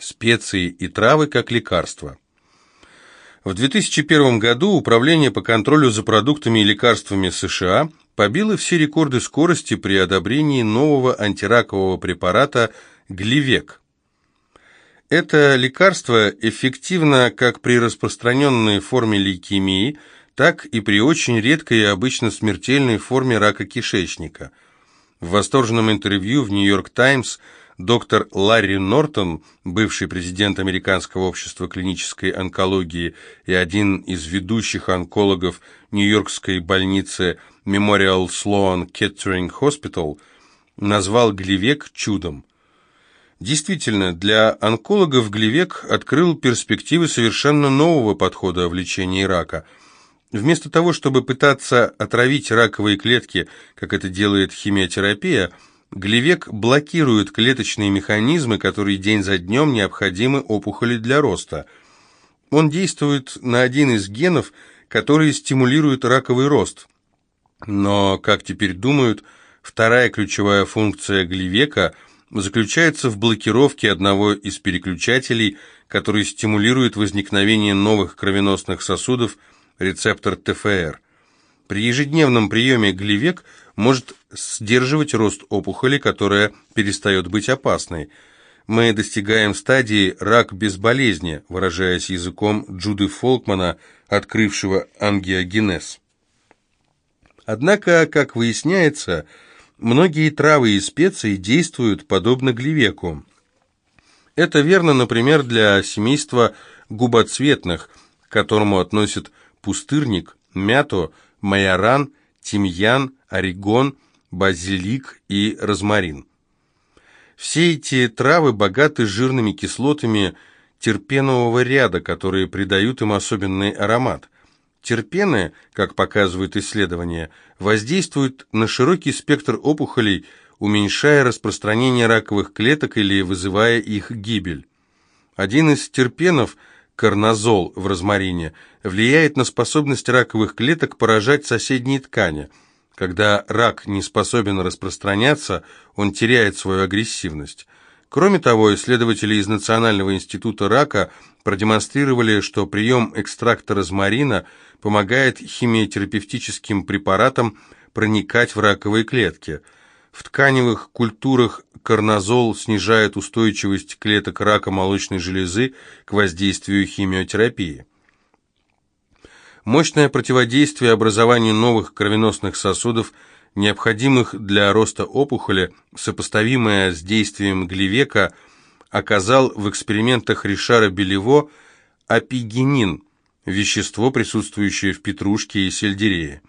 Специи и травы как лекарства. В 2001 году Управление по контролю за продуктами и лекарствами США побило все рекорды скорости при одобрении нового антиракового препарата Гливек. Это лекарство эффективно как при распространенной форме лейкемии, так и при очень редкой и обычно смертельной форме рака кишечника. В восторженном интервью в «Нью-Йорк Таймс» доктор Ларри Нортон, бывший президент Американского общества клинической онкологии и один из ведущих онкологов Нью-Йоркской больницы Memorial Sloan Kettering Hospital, назвал Гливек чудом. Действительно, для онкологов Гливек открыл перспективы совершенно нового подхода в лечении рака. Вместо того, чтобы пытаться отравить раковые клетки, как это делает химиотерапия, Гливек блокирует клеточные механизмы, которые день за днем необходимы опухоли для роста. Он действует на один из генов, который стимулирует раковый рост. Но, как теперь думают, вторая ключевая функция Гливека заключается в блокировке одного из переключателей, который стимулирует возникновение новых кровеносных сосудов, рецептор ТФР. При ежедневном приеме Гливек может сдерживать рост опухоли, которая перестает быть опасной. Мы достигаем стадии «рак без болезни», выражаясь языком Джуды Фолкмана, открывшего ангиогенез. Однако, как выясняется, многие травы и специи действуют подобно гливеку. Это верно, например, для семейства губоцветных, к которому относят пустырник, мяту, майоран, тимьян, орегон, базилик и розмарин. Все эти травы богаты жирными кислотами терпенового ряда, которые придают им особенный аромат. Терпены, как показывают исследования, воздействуют на широкий спектр опухолей, уменьшая распространение раковых клеток или вызывая их гибель. Один из терпенов, карнозол в розмарине, влияет на способность раковых клеток поражать соседние ткани – когда рак не способен распространяться, он теряет свою агрессивность. Кроме того, исследователи из Национального института рака продемонстрировали, что прием экстракта розмарина помогает химиотерапевтическим препаратам проникать в раковые клетки. В тканевых культурах карнозол снижает устойчивость клеток рака молочной железы к воздействию химиотерапии. Мощное противодействие образованию новых кровеносных сосудов, необходимых для роста опухоли, сопоставимое с действием Гливека, оказал в экспериментах Ришара Белево апигенин, вещество, присутствующее в петрушке и сельдерее.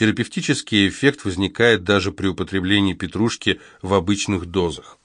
Терапевтический эффект возникает даже при употреблении петрушки в обычных дозах.